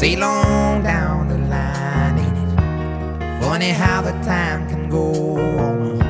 Sail on down the line, ain't it? Funny how the time can go on.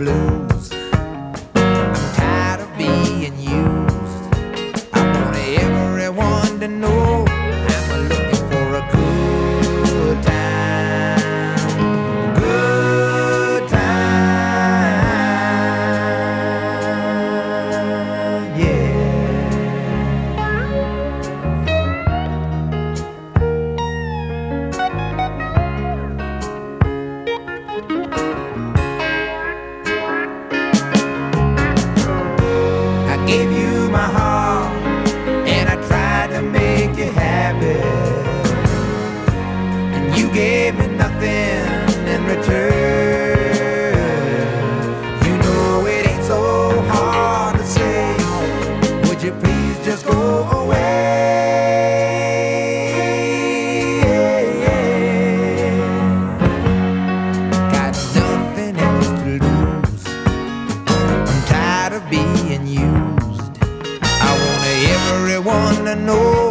Away gave me nothing in return. You know it ain't so hard to say. Would you please just go away? Got nothing else to lose. I'm tired of being used. I want everyone to know.